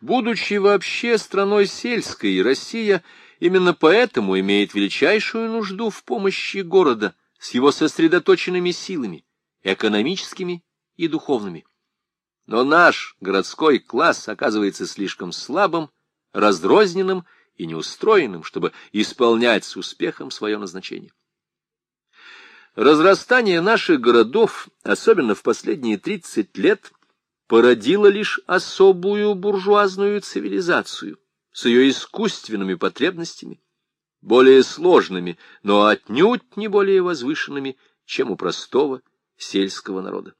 Будучи вообще страной сельской, Россия именно поэтому имеет величайшую нужду в помощи города с его сосредоточенными силами, экономическими и духовными. Но наш городской класс оказывается слишком слабым, раздрозненным и неустроенным, чтобы исполнять с успехом свое назначение. Разрастание наших городов, особенно в последние 30 лет, породило лишь особую буржуазную цивилизацию с ее искусственными потребностями, более сложными, но отнюдь не более возвышенными, чем у простого сельского народа.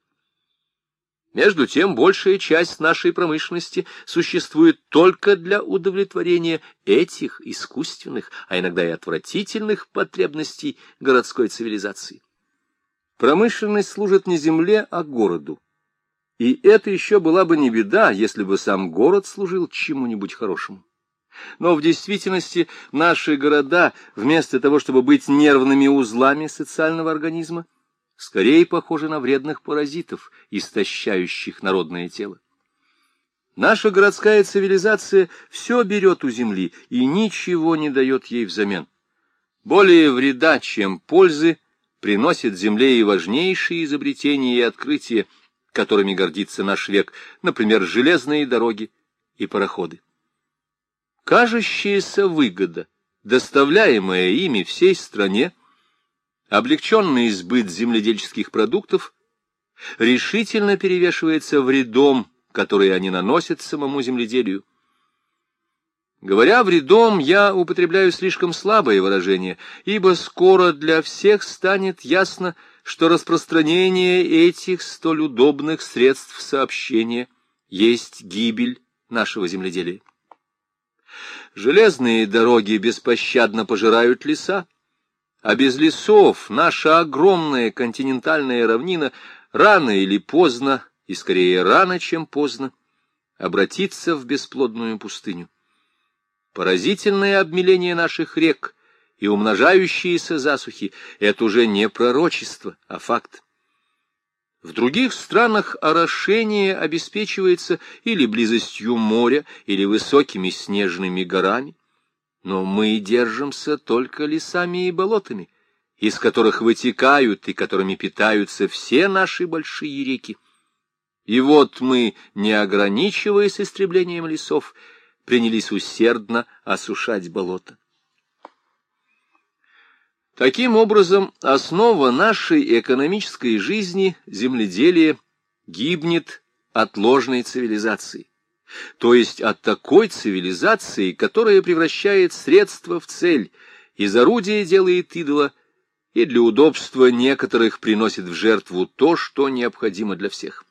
Между тем, большая часть нашей промышленности существует только для удовлетворения этих искусственных, а иногда и отвратительных потребностей городской цивилизации. Промышленность служит не земле, а городу. И это еще была бы не беда, если бы сам город служил чему-нибудь хорошему. Но в действительности наши города, вместо того, чтобы быть нервными узлами социального организма, скорее похожи на вредных паразитов, истощающих народное тело. Наша городская цивилизация все берет у земли и ничего не дает ей взамен. Более вреда, чем пользы, приносит земле и важнейшие изобретения и открытия, которыми гордится наш век, например, железные дороги и пароходы. Кажущаяся выгода, доставляемая ими всей стране, облегченный сбыт земледельческих продуктов решительно перевешивается вредом, который они наносят самому земледелию. Говоря вредом, я употребляю слишком слабое выражение, ибо скоро для всех станет ясно, что распространение этих столь удобных средств сообщения есть гибель нашего земледелия. Железные дороги беспощадно пожирают леса, а без лесов наша огромная континентальная равнина рано или поздно, и скорее рано, чем поздно, обратится в бесплодную пустыню. Поразительное обмеление наших рек и умножающиеся засухи — это уже не пророчество, а факт. В других странах орошение обеспечивается или близостью моря, или высокими снежными горами. Но мы держимся только лесами и болотами, из которых вытекают и которыми питаются все наши большие реки. И вот мы, не ограничиваясь истреблением лесов, принялись усердно осушать болота. Таким образом, основа нашей экономической жизни, земледелие, гибнет от ложной цивилизации то есть от такой цивилизации, которая превращает средства в цель, из орудия делает идола, и для удобства некоторых приносит в жертву то, что необходимо для всех.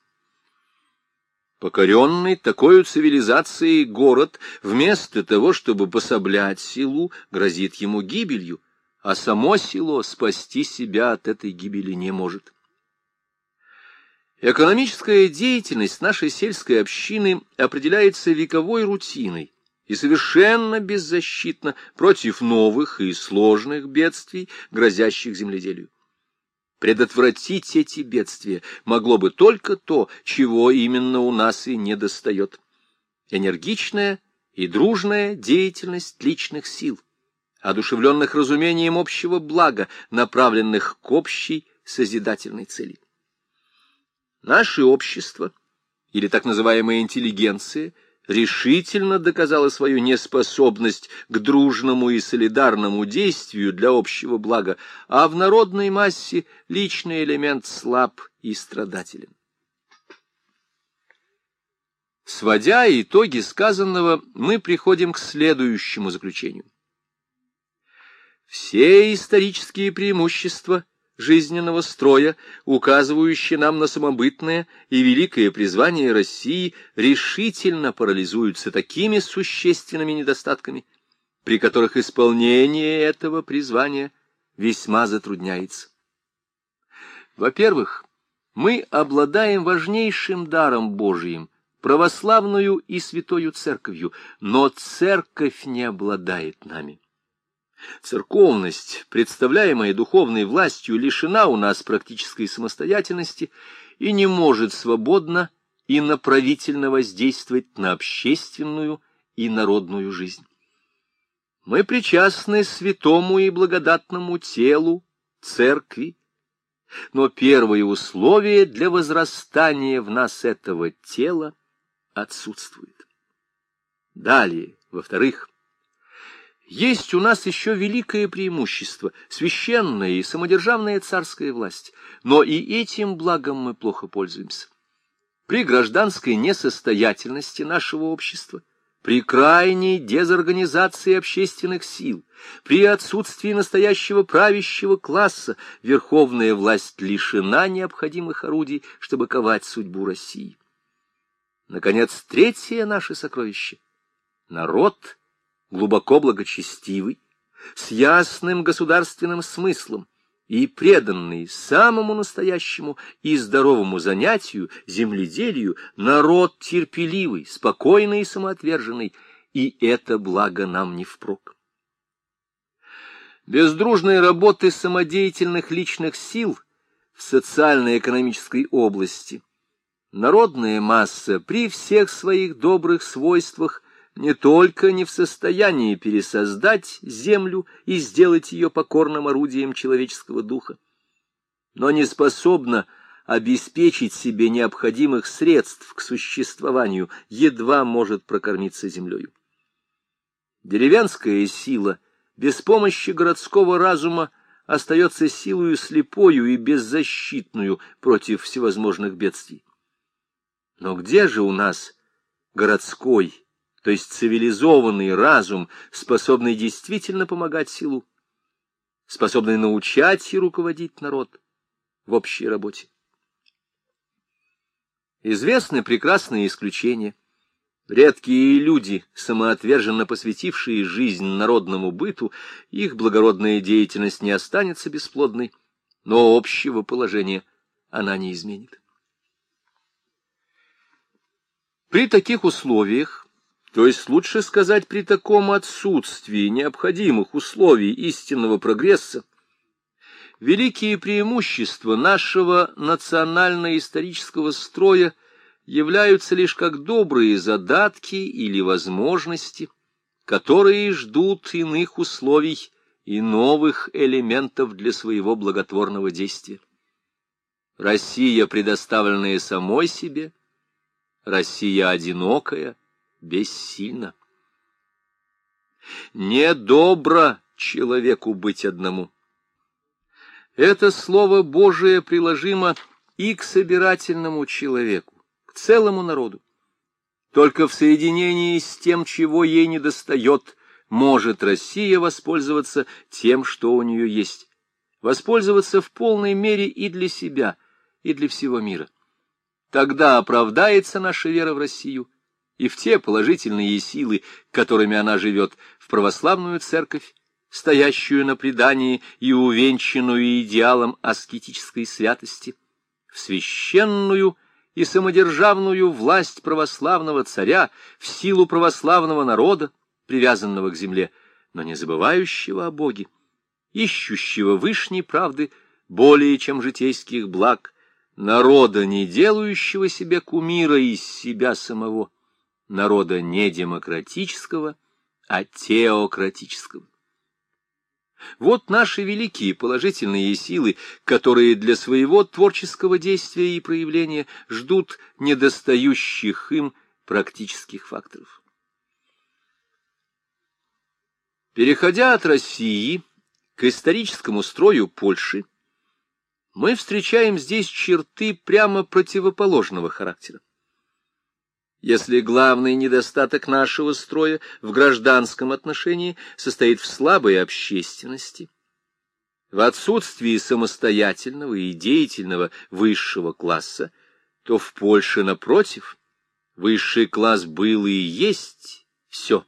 Покоренный такой цивилизацией город, вместо того, чтобы пособлять силу, грозит ему гибелью, а само село спасти себя от этой гибели не может. Экономическая деятельность нашей сельской общины определяется вековой рутиной и совершенно беззащитна против новых и сложных бедствий, грозящих земледелию. Предотвратить эти бедствия могло бы только то, чего именно у нас и недостает. Энергичная и дружная деятельность личных сил, одушевленных разумением общего блага, направленных к общей созидательной цели. Наше общество, или так называемая интеллигенция, решительно доказала свою неспособность к дружному и солидарному действию для общего блага, а в народной массе личный элемент слаб и страдателен. Сводя итоги сказанного, мы приходим к следующему заключению. Все исторические преимущества жизненного строя, указывающие нам на самобытное и великое призвание России, решительно парализуются такими существенными недостатками, при которых исполнение этого призвания весьма затрудняется. Во-первых, мы обладаем важнейшим даром Божиим, православную и святою церковью, но церковь не обладает нами. Церковность, представляемая духовной властью, лишена у нас практической самостоятельности и не может свободно и направительно воздействовать на общественную и народную жизнь. Мы причастны святому и благодатному телу, церкви, но первое условие для возрастания в нас этого тела отсутствует. Далее, во-вторых, есть у нас еще великое преимущество, священная и самодержавная царская власть, но и этим благом мы плохо пользуемся. При гражданской несостоятельности нашего общества, при крайней дезорганизации общественных сил, при отсутствии настоящего правящего класса, верховная власть лишена необходимых орудий, чтобы ковать судьбу России. Наконец, третье наше сокровище — народ — глубоко благочестивый, с ясным государственным смыслом и преданный самому настоящему и здоровому занятию, земледелию, народ терпеливый, спокойный и самоотверженный, и это благо нам не впрок. Без дружной работы самодеятельных личных сил в социально-экономической области народная масса при всех своих добрых свойствах не только не в состоянии пересоздать землю и сделать ее покорным орудием человеческого духа, но не способна обеспечить себе необходимых средств к существованию, едва может прокормиться землею. Деревенская сила без помощи городского разума остается силою слепою и беззащитную против всевозможных бедствий. Но где же у нас городской то есть цивилизованный разум, способный действительно помогать силу, способный научать и руководить народ в общей работе. Известны прекрасные исключения. Редкие люди, самоотверженно посвятившие жизнь народному быту, их благородная деятельность не останется бесплодной, но общего положения она не изменит. При таких условиях то есть, лучше сказать, при таком отсутствии необходимых условий истинного прогресса, великие преимущества нашего национально-исторического строя являются лишь как добрые задатки или возможности, которые ждут иных условий и новых элементов для своего благотворного действия. Россия, предоставленная самой себе, Россия одинокая, бессильна. Недобро человеку быть одному. Это слово Божие приложимо и к собирательному человеку, к целому народу. Только в соединении с тем, чего ей недостает, может Россия воспользоваться тем, что у нее есть, воспользоваться в полной мере и для себя, и для всего мира. Тогда оправдается наша вера в Россию, и в те положительные силы, которыми она живет, в православную церковь, стоящую на предании и увенчанную идеалом аскетической святости, в священную и самодержавную власть православного царя, в силу православного народа, привязанного к земле, но не забывающего о Боге, ищущего вышней правды более чем житейских благ, народа, не делающего себе кумира из себя самого народа не демократического, а теократического. Вот наши великие положительные силы, которые для своего творческого действия и проявления ждут недостающих им практических факторов. Переходя от России к историческому строю Польши, мы встречаем здесь черты прямо противоположного характера. Если главный недостаток нашего строя в гражданском отношении состоит в слабой общественности, в отсутствии самостоятельного и деятельного высшего класса, то в Польше, напротив, высший класс был и есть все.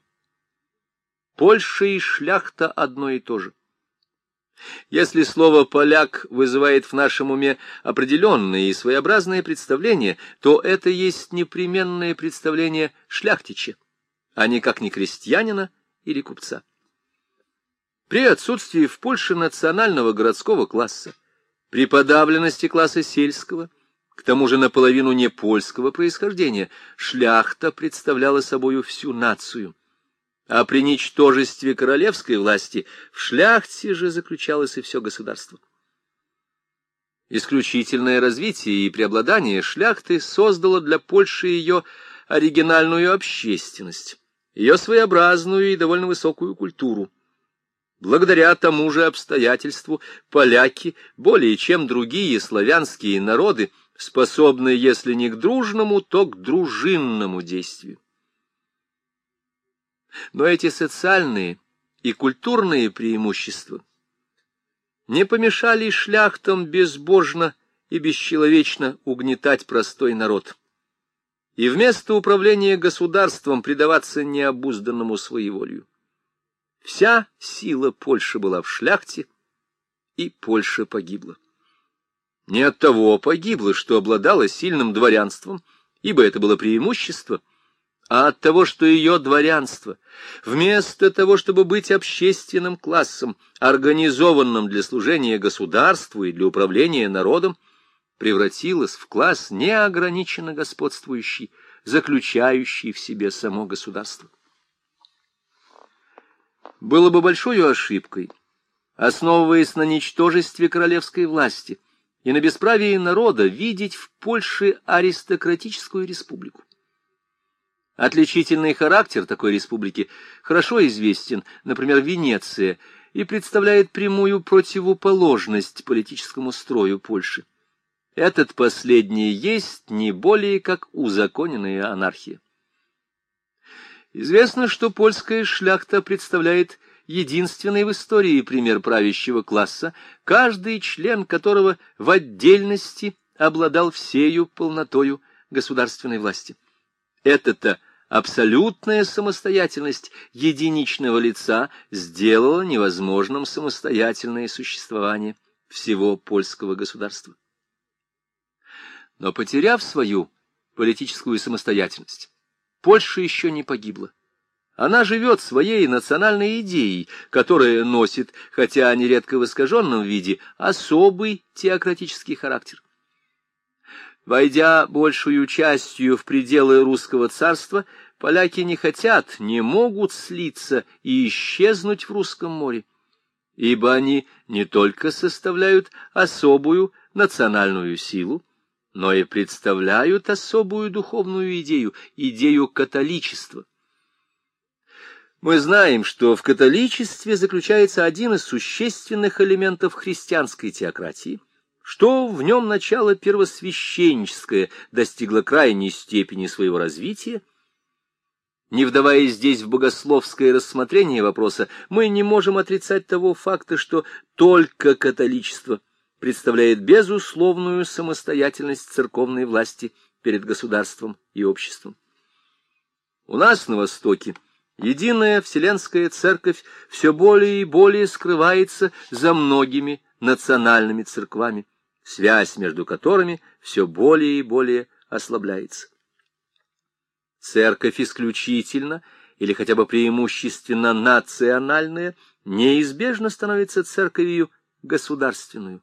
Польша и шляхта одно и то же. Если слово «поляк» вызывает в нашем уме определенное и своеобразное представление, то это есть непременное представление шляхтича, а никак не крестьянина или купца. При отсутствии в Польше национального городского класса, при подавленности класса сельского, к тому же наполовину не польского происхождения, шляхта представляла собою всю нацию. А при ничтожестве королевской власти в шляхте же заключалось и все государство. Исключительное развитие и преобладание шляхты создало для Польши ее оригинальную общественность, ее своеобразную и довольно высокую культуру. Благодаря тому же обстоятельству поляки, более чем другие славянские народы, способны, если не к дружному, то к дружинному действию. Но эти социальные и культурные преимущества не помешали шляхтам безбожно и бесчеловечно угнетать простой народ и вместо управления государством предаваться необузданному своеволию. Вся сила Польши была в шляхте, и Польша погибла. Не от того погибла, что обладала сильным дворянством, ибо это было преимущество, а от того, что ее дворянство, вместо того, чтобы быть общественным классом, организованным для служения государству и для управления народом, превратилось в класс неограниченно господствующий, заключающий в себе само государство. Было бы большой ошибкой, основываясь на ничтожестве королевской власти и на бесправии народа, видеть в Польше аристократическую республику. Отличительный характер такой республики хорошо известен, например, Венеция, и представляет прямую противоположность политическому строю Польши. Этот последний есть не более как узаконенная анархия. Известно, что польская шляхта представляет единственный в истории пример правящего класса, каждый член которого в отдельности обладал всею полнотою государственной власти. Это-то абсолютная самостоятельность единичного лица сделала невозможным самостоятельное существование всего польского государства. Но потеряв свою политическую самостоятельность, Польша еще не погибла. Она живет своей национальной идеей, которая носит, хотя нередко в искаженном виде, особый теократический характер. Войдя большую частью в пределы русского царства, поляки не хотят, не могут слиться и исчезнуть в русском море, ибо они не только составляют особую национальную силу, но и представляют особую духовную идею, идею католичества. Мы знаем, что в католичестве заключается один из существенных элементов христианской теократии — что в нем начало первосвященническое достигло крайней степени своего развития. Не вдаваясь здесь в богословское рассмотрение вопроса, мы не можем отрицать того факта, что только католичество представляет безусловную самостоятельность церковной власти перед государством и обществом. У нас на Востоке единая Вселенская Церковь все более и более скрывается за многими национальными церквами связь между которыми все более и более ослабляется. Церковь исключительно или хотя бы преимущественно национальная неизбежно становится церковью государственную.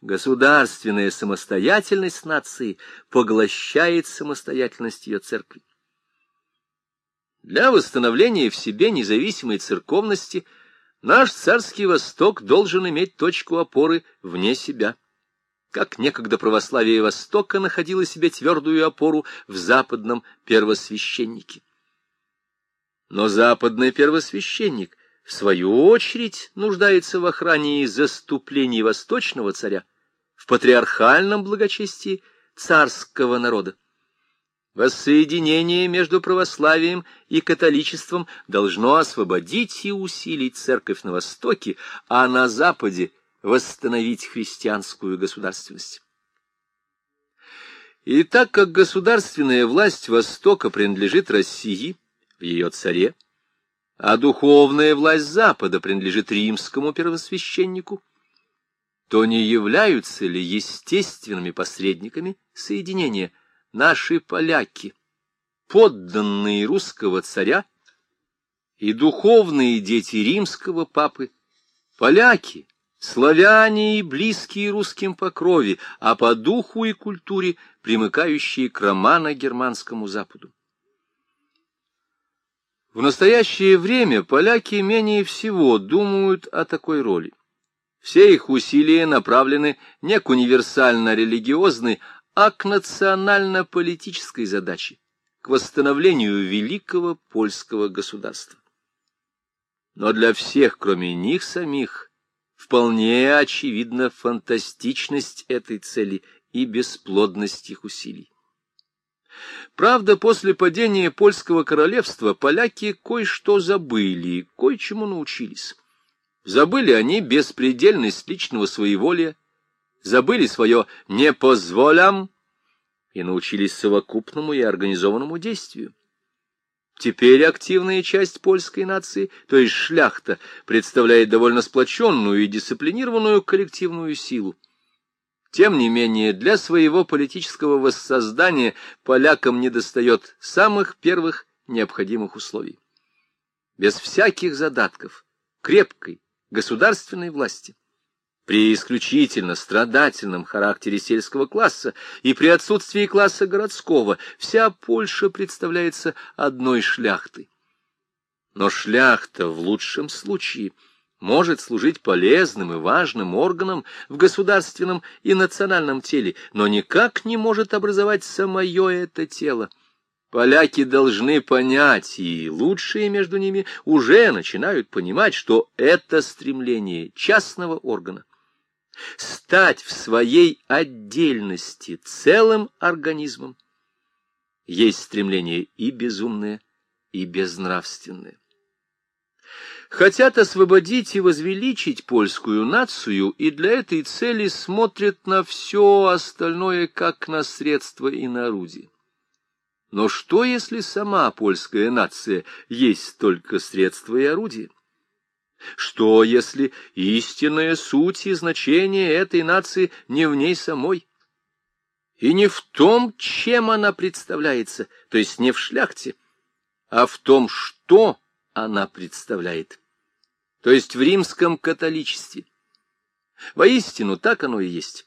Государственная самостоятельность нации поглощает самостоятельность ее церкви. Для восстановления в себе независимой церковности наш царский Восток должен иметь точку опоры вне себя как некогда православие Востока находило себе твердую опору в западном первосвященнике. Но западный первосвященник, в свою очередь, нуждается в охране и заступлении восточного царя, в патриархальном благочестии царского народа. Воссоединение между православием и католичеством должно освободить и усилить церковь на Востоке, а на Западе — восстановить христианскую государственность. И так как государственная власть Востока принадлежит России, в ее царе, а духовная власть Запада принадлежит римскому первосвященнику, то не являются ли естественными посредниками соединения наши поляки, подданные русского царя и духовные дети римского папы, поляки, славяне и близкие русским по крови, а по духу и культуре примыкающие к романо-германскому Западу. В настоящее время поляки менее всего думают о такой роли. Все их усилия направлены не к универсально-религиозной, а к национально-политической задаче, к восстановлению великого польского государства. Но для всех, кроме них самих, вполне очевидна фантастичность этой цели и бесплодность их усилий. Правда, после падения польского королевства поляки кое-что забыли, кое-чему научились. Забыли они беспредельность личного своеволия, забыли свое «не позволям» и научились совокупному и организованному действию. Теперь активная часть польской нации, то есть шляхта, представляет довольно сплоченную и дисциплинированную коллективную силу. Тем не менее, для своего политического воссоздания полякам недостает самых первых необходимых условий. Без всяких задатков, крепкой государственной власти, при исключительно страдательном характере сельского класса и при отсутствии класса городского вся Польша представляется одной шляхтой. Но шляхта в лучшем случае – может служить полезным и важным органом в государственном и национальном теле, но никак не может образовать самое это тело. Поляки должны понять, и лучшие между ними уже начинают понимать, что это стремление частного органа. Стать в своей отдельности целым организмом есть стремление и безумное, и безнравственное хотят освободить и возвеличить польскую нацию, и для этой цели смотрят на все остальное, как на средство и на орудие. Но что, если сама польская нация есть только средство и орудие? Что, если истинная суть и значение этой нации не в ней самой? И не в том, чем она представляется, то есть не в шляхте, а в том, что она представляет то есть в римском католичестве. Воистину, так оно и есть.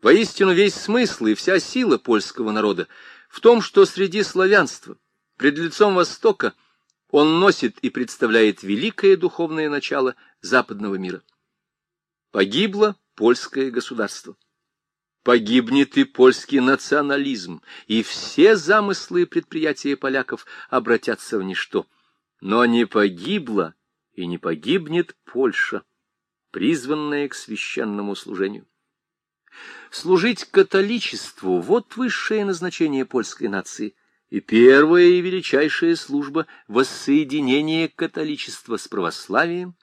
Воистину, весь смысл и вся сила польского народа в том, что среди славянства, пред лицом Востока, он носит и представляет великое духовное начало западного мира. Погибло польское государство. Погибнет и польский национализм, и все замыслы и предприятия поляков обратятся в ничто. Но не погибло и не погибнет Польша, призванная к священному служению. Служить католичеству — вот высшее назначение польской нации, и первая и величайшая служба — воссоединение католичества с православием,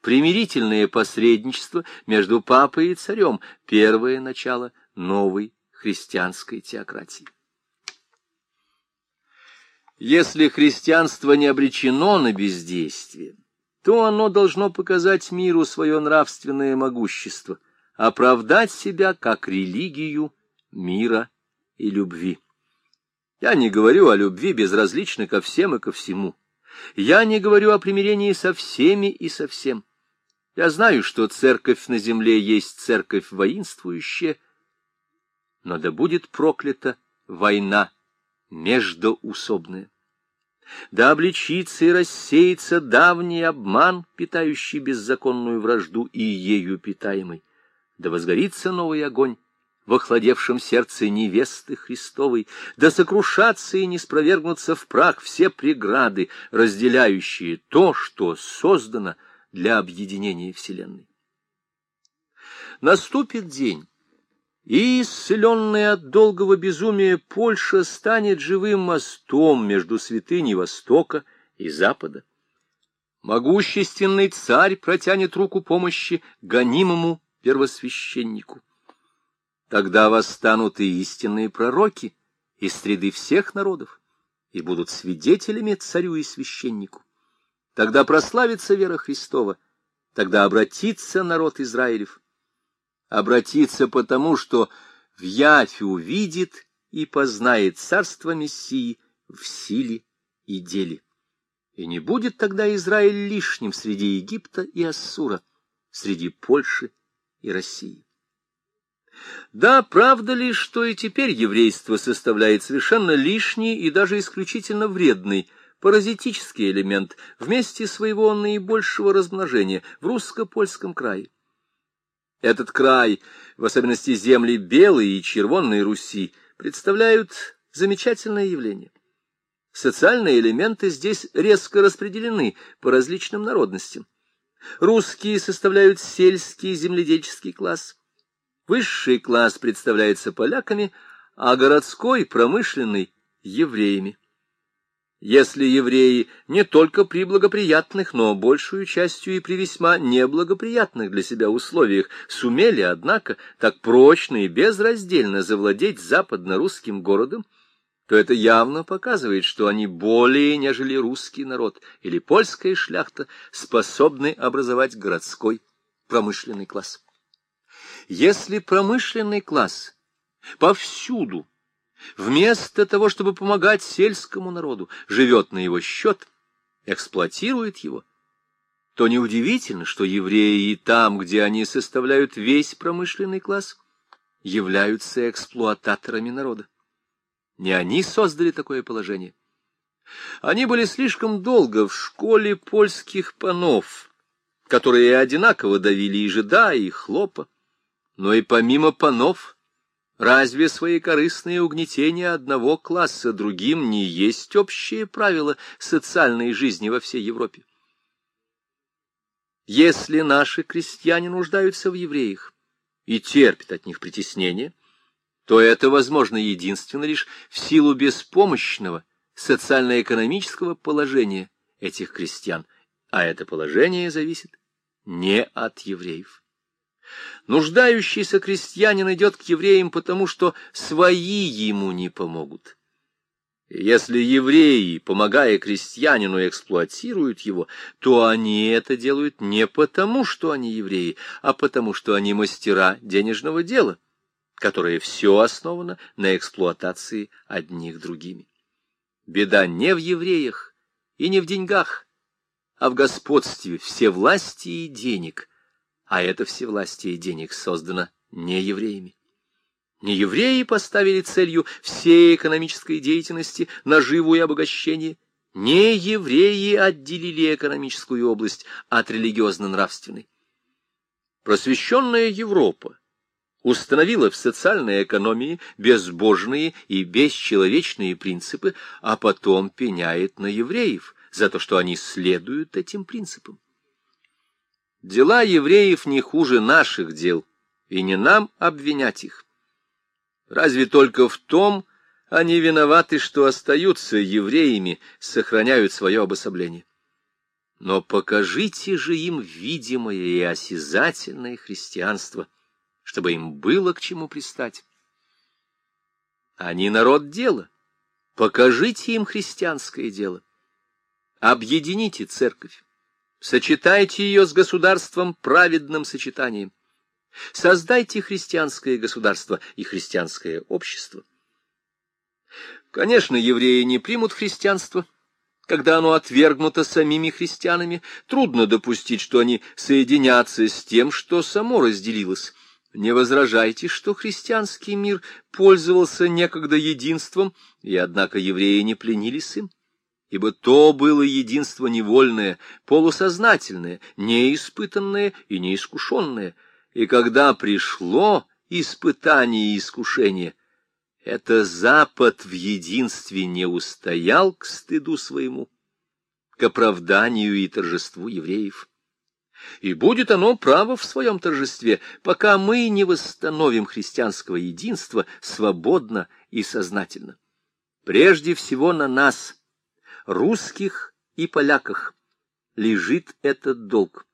примирительное посредничество между папой и царем, первое начало новой христианской теократии. Если христианство не обречено на бездействие, то оно должно показать миру свое нравственное могущество, оправдать себя как религию мира и любви. Я не говорю о любви безразлично ко всем и ко всему. Я не говорю о примирении со всеми и со всем. Я знаю, что церковь на земле есть церковь воинствующая, но да будет проклята война междоусобная да обличится и рассеется давний обман, питающий беззаконную вражду и ею питаемый, да возгорится новый огонь в охладевшем сердце невесты Христовой, да сокрушатся и не спровергнутся в прах все преграды, разделяющие то, что создано для объединения Вселенной. Наступит день, и, исцеленная от долгого безумия, Польша станет живым мостом между святыней Востока и Запада. Могущественный царь протянет руку помощи гонимому первосвященнику. Тогда восстанут и истинные пророки из среды всех народов и будут свидетелями царю и священнику. Тогда прославится вера Христова, тогда обратится народ Израилев обратиться потому, что в Яфе увидит и познает царство Мессии в силе и деле. И не будет тогда Израиль лишним среди Египта и Ассура. среди Польши и России. Да, правда ли, что и теперь еврейство составляет совершенно лишний и даже исключительно вредный паразитический элемент вместе своего наибольшего размножения в русско-польском крае? Этот край, в особенности земли Белой и Червонной Руси, представляют замечательное явление. Социальные элементы здесь резко распределены по различным народностям. Русские составляют сельский земледельческий класс. Высший класс представляется поляками, а городской, промышленный — евреями. Если евреи не только при благоприятных, но большую частью и при весьма неблагоприятных для себя условиях сумели, однако, так прочно и безраздельно завладеть западно-русским городом, то это явно показывает, что они более, нежели русский народ или польская шляхта, способны образовать городской промышленный класс. Если промышленный класс повсюду, вместо того, чтобы помогать сельскому народу, живет на его счет, эксплуатирует его, то неудивительно, что евреи и там, где они составляют весь промышленный класс, являются эксплуататорами народа. Не они создали такое положение. Они были слишком долго в школе польских панов, которые одинаково давили и жида, и хлопа. Но и помимо панов, разве свои корыстные угнетения одного класса другим не есть общее правило социальной жизни во всей Европе? Если наши крестьяне нуждаются в евреях и терпят от них притеснение, то это возможно единственно лишь в силу беспомощного социально-экономического положения этих крестьян, а это положение зависит не от евреев. Нуждающийся крестьянин идет к евреям, потому что свои ему не помогут. если евреи, помогая крестьянину, эксплуатируют его, то они это делают не потому, что они евреи, а потому, что они мастера денежного дела, которое все основано на эксплуатации одних другими. Беда не в евреях и не в деньгах, а в господстве все власти и денег — а это всевластие денег создано не евреями. Не евреи поставили целью всей экономической деятельности наживу и обогащение, не евреи отделили экономическую область от религиозно-нравственной. Просвещенная Европа установила в социальной экономии безбожные и бесчеловечные принципы, а потом пеняет на евреев за то, что они следуют этим принципам. Дела евреев не хуже наших дел, и не нам обвинять их. Разве только в том они виноваты, что остаются евреями, сохраняют свое обособление. Но покажите же им видимое и осязательное христианство, чтобы им было к чему пристать. Они народ дела. Покажите им христианское дело. Объедините церковь. Сочетайте ее с государством праведным сочетанием. Создайте христианское государство и христианское общество. Конечно, евреи не примут христианство. Когда оно отвергнуто самими христианами, трудно допустить, что они соединятся с тем, что само разделилось. Не возражайте, что христианский мир пользовался некогда единством, и однако евреи не пленились им ибо то было единство невольное, полусознательное, неиспытанное и неискушенное, и когда пришло испытание и искушение, это Запад в единстве не устоял к стыду своему, к оправданию и торжеству евреев. И будет оно право в своем торжестве, пока мы не восстановим христианского единства свободно и сознательно. Прежде всего на нас — русских и поляках лежит этот долг.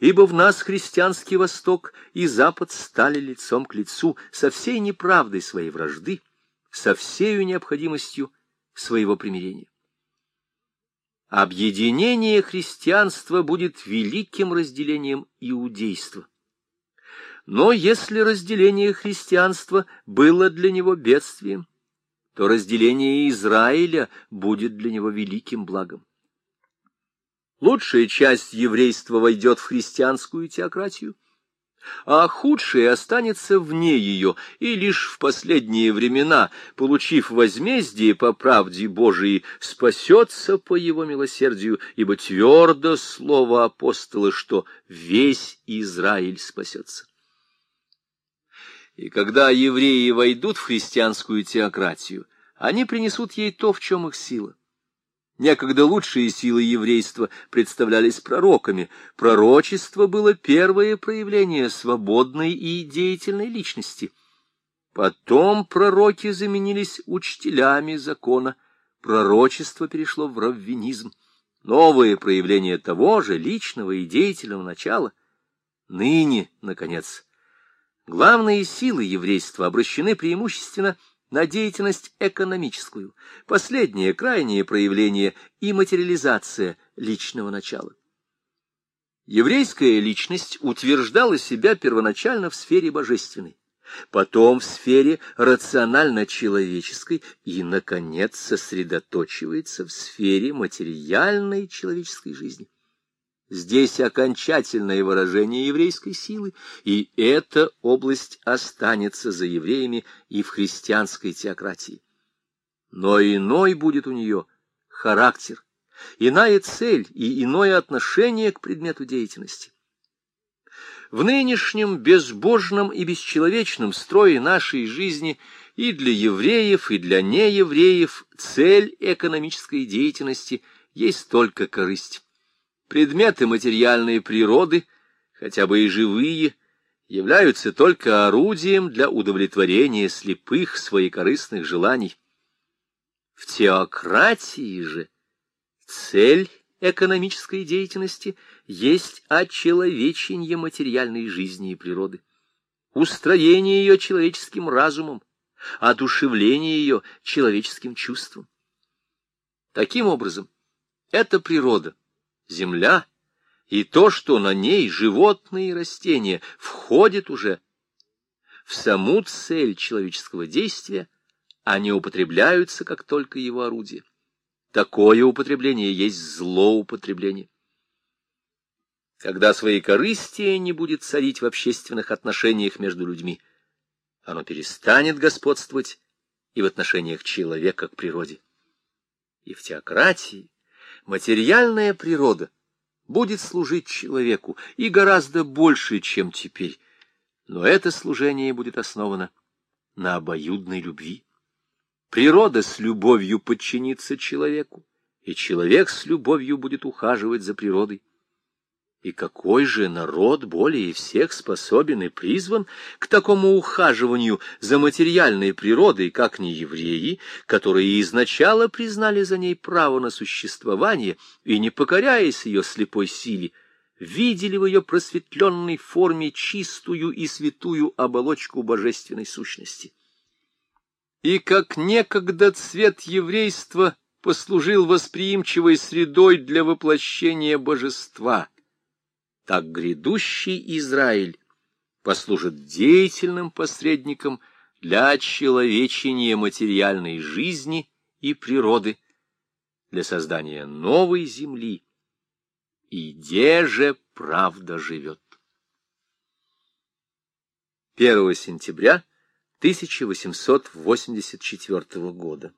Ибо в нас христианский Восток и Запад стали лицом к лицу со всей неправдой своей вражды, со всею необходимостью своего примирения. Объединение христианства будет великим разделением иудейства. Но если разделение христианства было для него бедствием, то разделение Израиля будет для него великим благом. Лучшая часть еврейства войдет в христианскую теократию, а худшее останется вне ее, и лишь в последние времена, получив возмездие по правде Божией, спасется по его милосердию, ибо твердо слово апостола, что весь Израиль спасется. И когда евреи войдут в христианскую теократию, они принесут ей то, в чем их сила. Некогда лучшие силы еврейства представлялись пророками. Пророчество было первое проявление свободной и деятельной личности. Потом пророки заменились учителями закона. Пророчество перешло в раввинизм. Новое проявление того же личного и деятельного начала. Ныне, наконец, главные силы еврейства обращены преимущественно на деятельность экономическую, последнее крайнее проявление и материализация личного начала. Еврейская личность утверждала себя первоначально в сфере божественной, потом в сфере рационально-человеческой и, наконец, сосредоточивается в сфере материальной человеческой жизни. Здесь окончательное выражение еврейской силы, и эта область останется за евреями и в христианской теократии. Но иной будет у нее характер, иная цель и иное отношение к предмету деятельности. В нынешнем безбожном и бесчеловечном строе нашей жизни и для евреев, и для неевреев цель экономической деятельности есть только корысть. Предметы материальной природы, хотя бы и живые, являются только орудием для удовлетворения слепых своекорыстных желаний. В теократии же цель экономической деятельности есть очеловечение материальной жизни и природы, устроение ее человеческим разумом, одушевление ее человеческим чувством. Таким образом, эта природа — земля и то, что на ней животные и растения, входит уже в саму цель человеческого действия, они употребляются как только его орудие. Такое употребление есть злоупотребление. Когда своей корыстия не будет царить в общественных отношениях между людьми, оно перестанет господствовать и в отношениях человека к природе. И в теократии материальная природа будет служить человеку и гораздо больше, чем теперь, но это служение будет основано на обоюдной любви. Природа с любовью подчинится человеку, и человек с любовью будет ухаживать за природой. И какой же народ более всех способен и призван к такому ухаживанию за материальной природой, как не евреи, которые изначало признали за ней право на существование и, не покоряясь ее слепой силе, видели в ее просветленной форме чистую и святую оболочку божественной сущности. И как некогда цвет еврейства послужил восприимчивой средой для воплощения божества — так грядущий Израиль послужит деятельным посредником для человечения материальной жизни и природы, для создания новой земли. И где же правда живет? 1 сентября 1884 года.